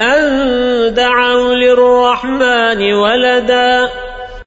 أن دعوا للرحمن ولداً